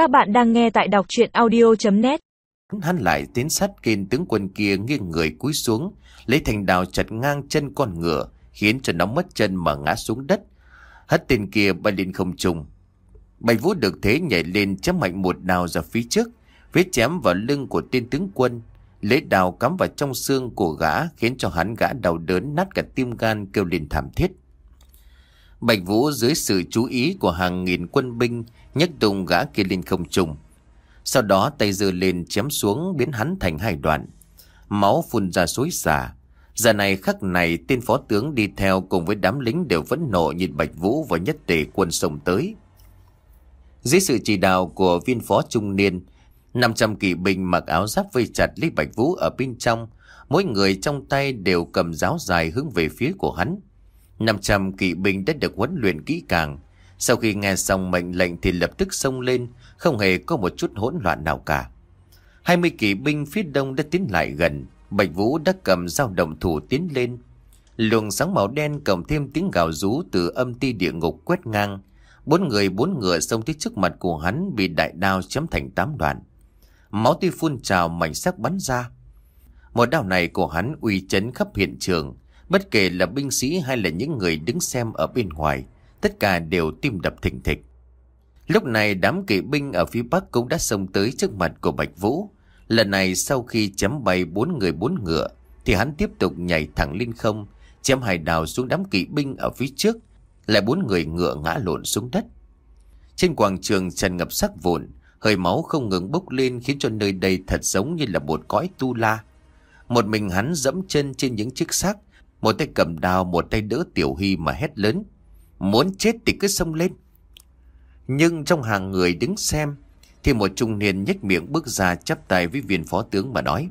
Các bạn đang nghe tại đọc chuyện audio.net Hắn lại tiến sát kênh tướng quân kia nghiêng người cúi xuống, lấy thành đào chặt ngang chân con ngựa, khiến cho nó mất chân mà ngã xuống đất. Hất tên kia bay lên không trung. Bạch Vũ được thế nhảy lên chém mạnh một đào ra phía trước, vết chém vào lưng của tên tướng quân. Lấy đào cắm vào trong xương của gã khiến cho hắn gã đau đớn nát cả tim gan kêu lên thảm thiết. Bạch Vũ dưới sự chú ý của hàng nghìn quân binh nhấc tung gã kia lên không trung. Sau đó tay giơ lên chém xuống biến hắn thành hai đoạn. Máu phun ra xối xả. Giờ này khắc này tên phó tướng đi theo cùng với đám lính đều vẫn nộ nhìn Bạch Vũ và nhất tề quân sông tới. Dưới sự chỉ đạo của viên phó trung niên, 500 kỵ binh mặc áo giáp vây chặt lấy Bạch Vũ ở bên trong. Mỗi người trong tay đều cầm giáo dài hướng về phía của hắn. 500 kỵ binh đã được huấn luyện kỹ càng. Sau khi nghe xong mệnh lệnh thì lập tức xông lên, không hề có một chút hỗn loạn nào cả. 20 kỵ binh phía đông đã tiến lại gần, Bạch Vũ đã cầm dao đồng thủ tiến lên. Luồng sáng màu đen cộng thêm tiếng gào rú từ âm ti địa ngục quét ngang. Bốn người bốn ngựa xông tới trước mặt của hắn bị đại đao chém thành tám đoạn. Máu tươi phun trào mảnh sắc bắn ra. Một đao này của hắn uy chấn khắp hiện trường, bất kể là binh sĩ hay là những người đứng xem ở bên ngoài, tất cả đều tim đập thình thịch. Lúc này đám kỵ binh ở phía bắc cũng đã xông tới trước mặt của Bạch Vũ. Lần này sau khi chém bay bốn người bốn ngựa, thì hắn tiếp tục nhảy thẳng lên không, chém hai đào xuống đám kỵ binh ở phía trước, lại bốn người ngựa ngã lộn xuống đất. Trên quảng trường tràn ngập sắc vụn, hơi máu không ngừng bốc lên khiến cho nơi đây thật giống như là một cõi tu la. Một mình hắn dẫm chân trên những chiếc xác, một tay cầm đao, một tay đỡ Tiểu Hy mà hét lớn. Muốn chết thì cứ xông lên. Nhưng trong hàng người đứng xem, thì một trung niên nhếch miệng bước ra chắp tay với viên phó tướng mà nói.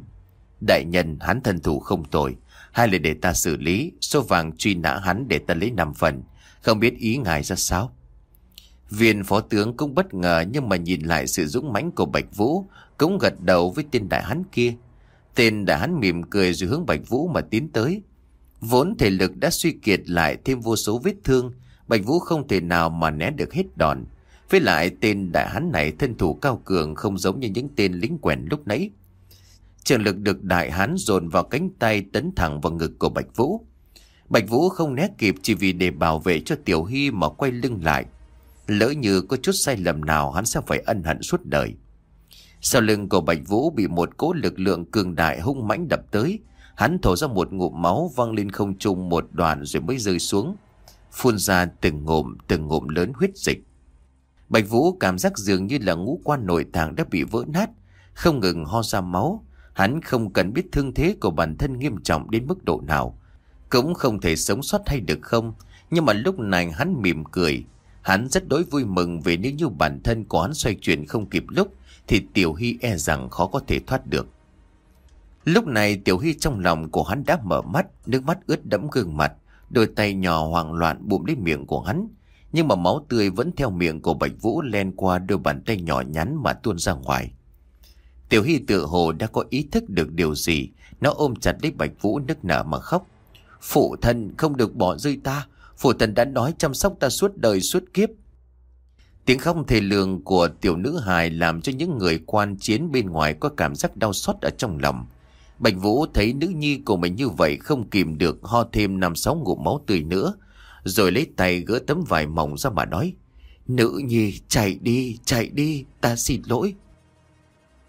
Đại nhân hắn thân thủ không tội, hay là để ta xử lý, số vàng truy nã hắn để ta lấy năm phần, không biết ý ngài ra sao. Viên phó tướng cũng bất ngờ nhưng mà nhìn lại sự dũng mãnh của Bạch Vũ, cũng gật đầu với tên đại hắn kia. Tên đại hắn mỉm cười rồi hướng Bạch Vũ mà tiến tới. Vốn thể lực đã suy kiệt lại thêm vô số vết thương, Bạch Vũ không thể nào mà né được hết đòn. Với lại tên đại hán này thân thủ cao cường không giống như những tên lính quèn lúc nãy. Trường lực được đại hán dồn vào cánh tay tấn thẳng vào ngực của Bạch Vũ. Bạch Vũ không né kịp chỉ vì để bảo vệ cho Tiểu Hy mà quay lưng lại. Lỡ như có chút sai lầm nào hắn sẽ phải ân hận suốt đời. Sau lưng của Bạch Vũ bị một cỗ lực lượng cường đại hung mãnh đập tới. Hắn thổ ra một ngụm máu văng lên không trung một đoạn rồi mới rơi xuống. Phun ra từng ngụm từng ngụm lớn huyết dịch. Bạch Vũ cảm giác dường như là ngũ quan nội tạng đã bị vỡ nát, không ngừng ho ra máu. Hắn không cần biết thương thế của bản thân nghiêm trọng đến mức độ nào. Cũng không thể sống sót hay được không. Nhưng mà lúc này hắn mỉm cười. Hắn rất đối vui mừng vì nếu như bản thân của hắn xoay chuyển không kịp lúc thì Tiểu Hy e rằng khó có thể thoát được. Lúc này Tiểu Hy trong lòng của hắn đã mở mắt, nước mắt ướt đẫm gương mặt, đôi tay nhỏ hoảng loạn bụm lấy miệng của hắn. Nhưng mà máu tươi vẫn theo miệng của Bạch Vũ len qua đôi bàn tay nhỏ nhắn mà tuôn ra ngoài. Tiểu Hy tự hồ đã có ý thức được điều gì, nó ôm chặt lấy Bạch Vũ nức nở mà khóc. Phụ thân không được bỏ rơi ta, phụ thân đã nói chăm sóc ta suốt đời suốt kiếp. Tiếng khóc thề lường của tiểu nữ hài làm cho những người quan chiến bên ngoài có cảm giác đau xót ở trong lòng. Bạch Vũ thấy nữ nhi của mình như vậy không kìm được ho thêm năm sáu ngụm máu tươi nữa. Rồi lấy tay gỡ tấm vải mỏng ra mà nói. Nữ nhi chạy đi, chạy đi, ta xin lỗi.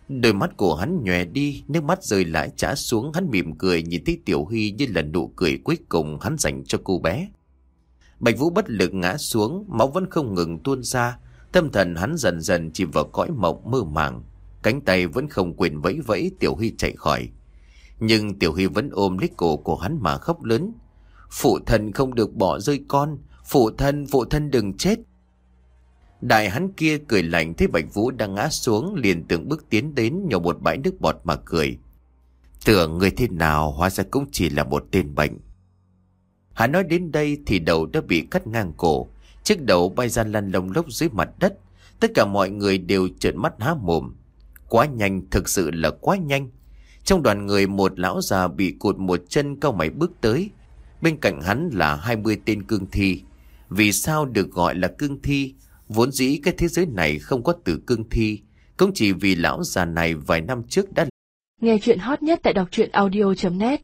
Đôi mắt của hắn nhòe đi, nước mắt rơi lại trả xuống hắn mỉm cười nhìn thấy Tiểu Huy như là nụ cười cuối cùng hắn dành cho cô bé. Bạch Vũ bất lực ngã xuống, máu vẫn không ngừng tuôn ra, tâm thần hắn dần dần chìm vào cõi mộng mơ màng. Cánh tay vẫn không quyền vẫy vẫy Tiểu Huy chạy khỏi. Nhưng Tiểu Huy vẫn ôm lấy cổ của hắn mà khóc lớn. Phụ thân không được bỏ rơi con, phụ thân, phụ thân đừng chết. Đại hắn kia cười lạnh thấy Bạch Vũ đang ngã xuống liền tưởng bước tiến đến nhổ một bãi nước bọt mà cười. Tưởng người thế nào hóa ra cũng chỉ là một tên bệnh. Hắn nói đến đây thì đầu đã bị cắt ngang cổ, chiếc đầu bay ra lăn lông lốc dưới mặt đất. Tất cả mọi người đều trợn mắt há mồm. Quá nhanh, thực sự là quá nhanh. Trong đoàn người một lão già bị cụt một chân cao mày bước tới. Bên cạnh hắn là 20 tên cương thi. Vì sao được gọi là cương thi? Vốn dĩ cái thế giới này không có từ cương thi, cũng chỉ vì lão già này vài năm trước đã Nghe chuyện hot nhất tại đọc truyện audio.net